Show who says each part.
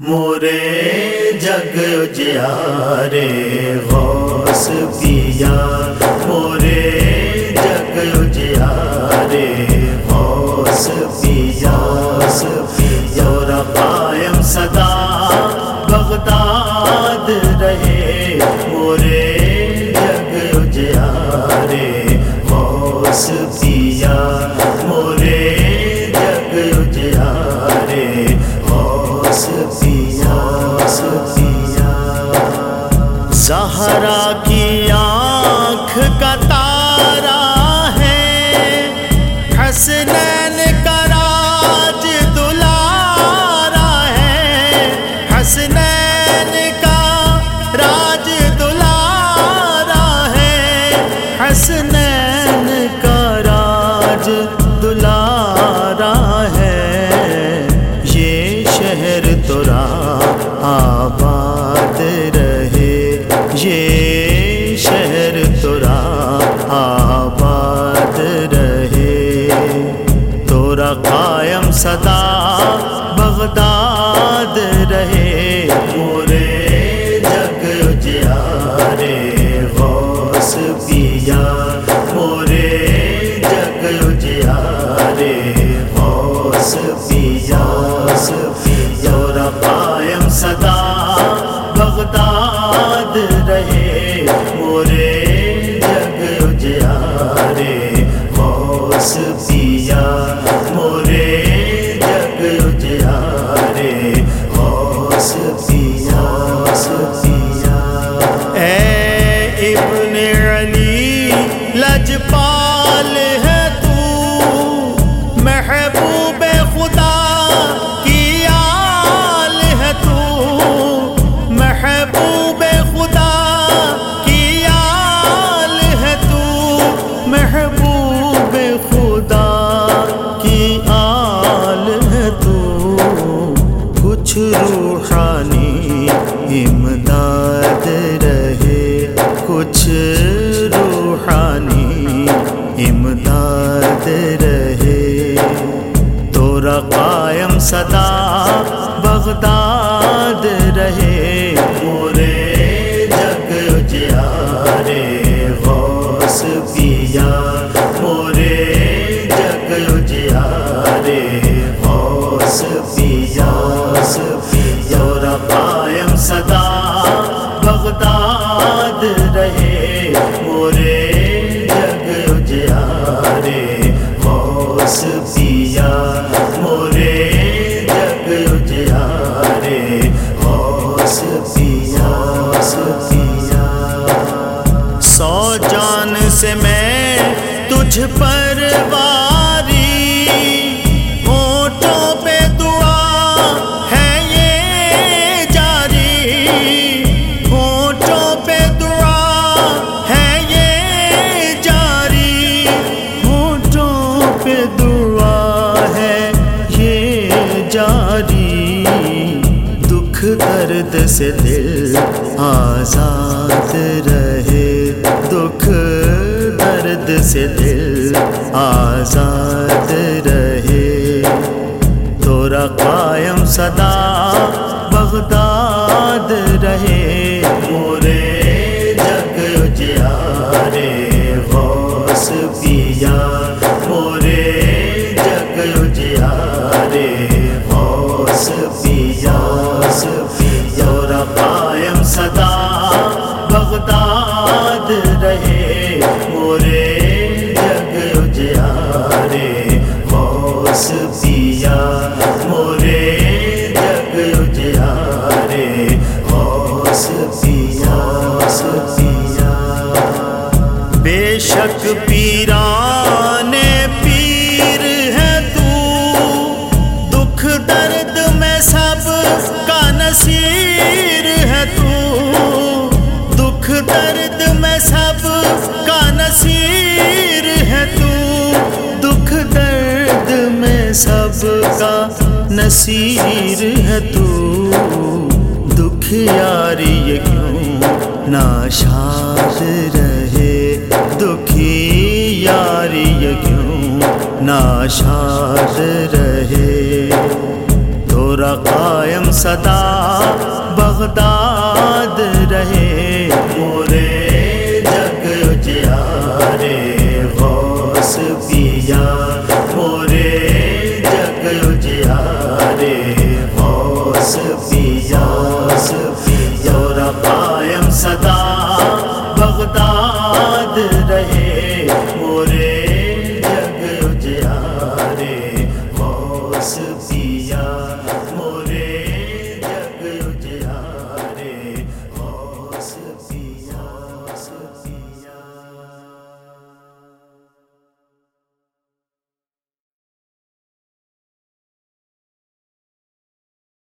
Speaker 1: مورے جگ جیارے غوث پیا مورے جگ جیارے سہارا کی خدا کی آل ہے تو کچھ روحانی امداد رہے، کچھ روحانی امداد رہے۔ تورا قائم صدا بغداد رہے مورے غوث پیا تورا قائم صدا، بغداد رہے، مورے جگ اجیارے غوث پیا، مورے جگ اجیارے غوث پیا پیا سو جان سے میں تجھ پر واری سے دل آزاد رہے، دکھ درد سے دل آزاد رہے۔ تورا قائم صدا بغداد رہے۔ مورے جگ اجیارے غوث پیا۔ مورے جگ اجیارے غوث پیا۔ قائم صدا، بغداد رہے مورے، جگ اجیارے غوث پیا مورے، جگ اجیارے غوث پیا پیا بے شک پیران سب کا نصیر ہے تو دکھ یاری یہ کیوں ناشاد رہے؟ دکھی یاری یہ کیوں ناشاد رہے؟ تو قائم صدا بغداد